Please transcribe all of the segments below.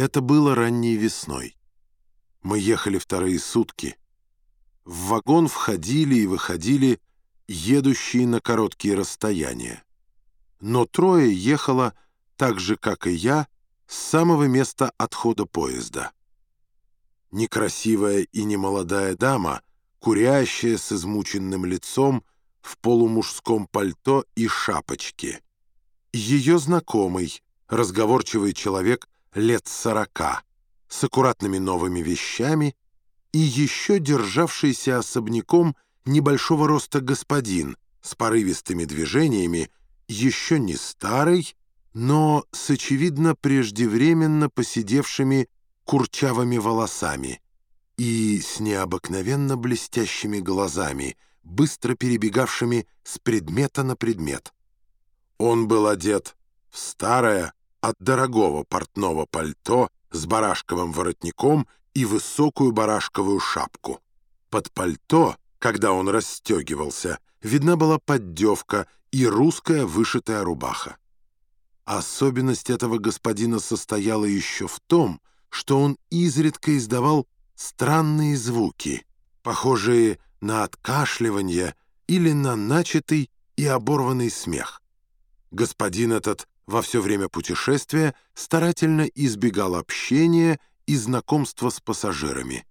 Это было ранней весной. Мы ехали вторые сутки. В вагон входили и выходили едущие на короткие расстояния. Но трое ехало так же, как и я, с самого места отхода поезда. Некрасивая и немолодая дама, курящая с измученным лицом, в полумужском пальто и шапочке. Ее знакомый, разговорчивый человек лет сорока, с аккуратными новыми вещами и еще державшийся особняком небольшого роста господин с порывистыми движениями, еще не старый, но с очевидно преждевременно посидевшими курчавыми волосами и с необыкновенно блестящими глазами, быстро перебегавшими с предмета на предмет. Он был одет в старое, от дорогого портного пальто с барашковым воротником и высокую барашковую шапку. Под пальто, когда он расстегивался, видна была поддевка и русская вышитая рубаха. Особенность этого господина состояла еще в том, что он изредка издавал странные звуки, похожие на откашливание или на начатый и оборванный смех. Господин этот во все время путешествия старательно избегал общения и знакомства с пассажирами.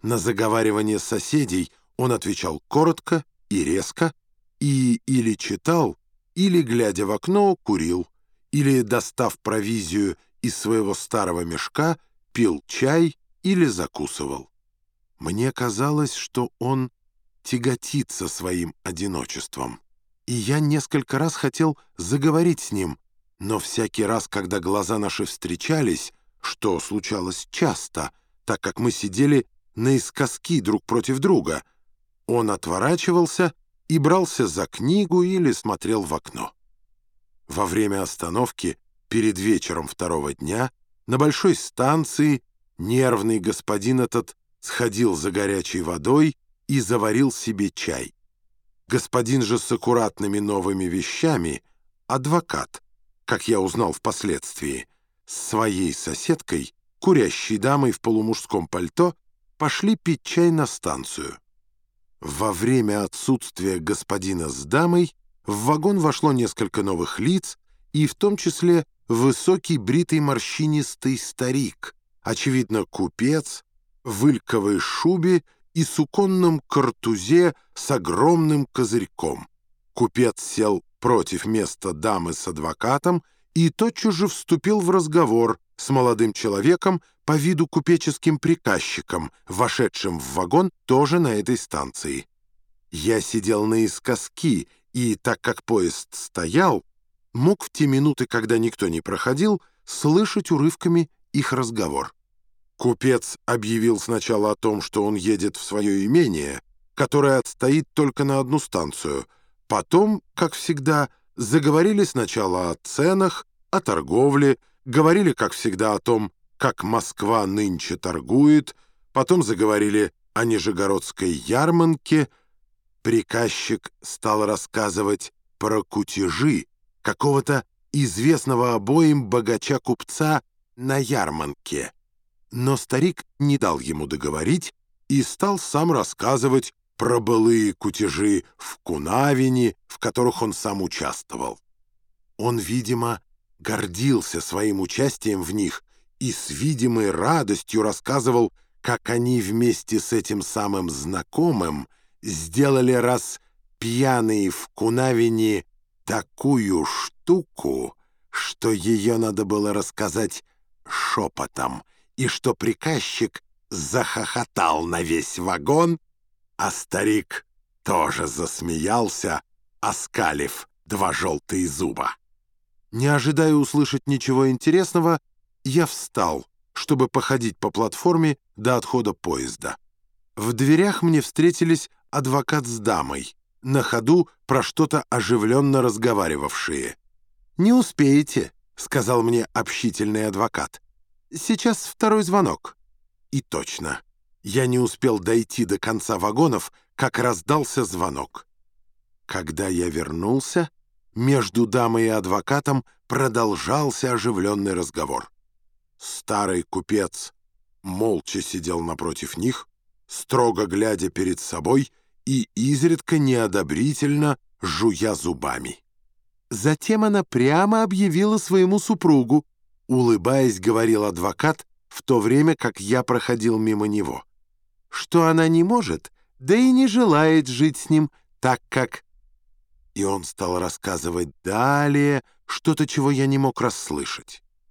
На заговаривание соседей он отвечал коротко и резко, и или читал, или, глядя в окно, курил, или, достав провизию из своего старого мешка, пил чай или закусывал. Мне казалось, что он тяготится своим одиночеством, и я несколько раз хотел заговорить с ним, но всякий раз, когда глаза наши встречались, что случалось часто, так как мы сидели наискоски друг против друга, он отворачивался и брался за книгу или смотрел в окно. Во время остановки перед вечером второго дня на большой станции нервный господин этот сходил за горячей водой и заварил себе чай. Господин же с аккуратными новыми вещами, адвокат, как я узнал впоследствии, с своей соседкой, курящей дамой в полумужском пальто, пошли пить чай на станцию. Во время отсутствия господина с дамой в вагон вошло несколько новых лиц, и в том числе высокий бритый морщинистый старик, очевидно, купец, в ильковой шубе и суконном картузе с огромным козырьком. Купец сел против места дамы с адвокатом и тотчас же вступил в разговор с молодым человеком по виду купеческим приказчиком, вошедшим в вагон тоже на этой станции. Я сидел наискоски, и, так как поезд стоял, мог в те минуты, когда никто не проходил, слышать урывками их разговор. Купец объявил сначала о том, что он едет в свое имение, которое отстоит только на одну станцию — Потом, как всегда, заговорили сначала о ценах, о торговле, говорили, как всегда, о том, как Москва нынче торгует, потом заговорили о Нижегородской ярмарке. Приказчик стал рассказывать про кутежи какого-то известного обоим богача-купца на ярмарке. Но старик не дал ему договорить и стал сам рассказывать про кутежи в Кунавине, в которых он сам участвовал. Он, видимо, гордился своим участием в них и с видимой радостью рассказывал, как они вместе с этим самым знакомым сделали раз пьяные в Кунавине такую штуку, что ее надо было рассказать шепотом, и что приказчик захохотал на весь вагон, а старик тоже засмеялся, оскалив два желтые зуба. Не ожидая услышать ничего интересного, я встал, чтобы походить по платформе до отхода поезда. В дверях мне встретились адвокат с дамой, на ходу про что-то оживленно разговаривавшие. «Не успеете», — сказал мне общительный адвокат. «Сейчас второй звонок». И точно. Я не успел дойти до конца вагонов, как раздался звонок. Когда я вернулся, между дамой и адвокатом продолжался оживленный разговор. Старый купец молча сидел напротив них, строго глядя перед собой и изредка неодобрительно жуя зубами. Затем она прямо объявила своему супругу, улыбаясь, говорил адвокат, в то время как я проходил мимо него, что она не может, да и не желает жить с ним, так как... И он стал рассказывать далее что-то, чего я не мог расслышать.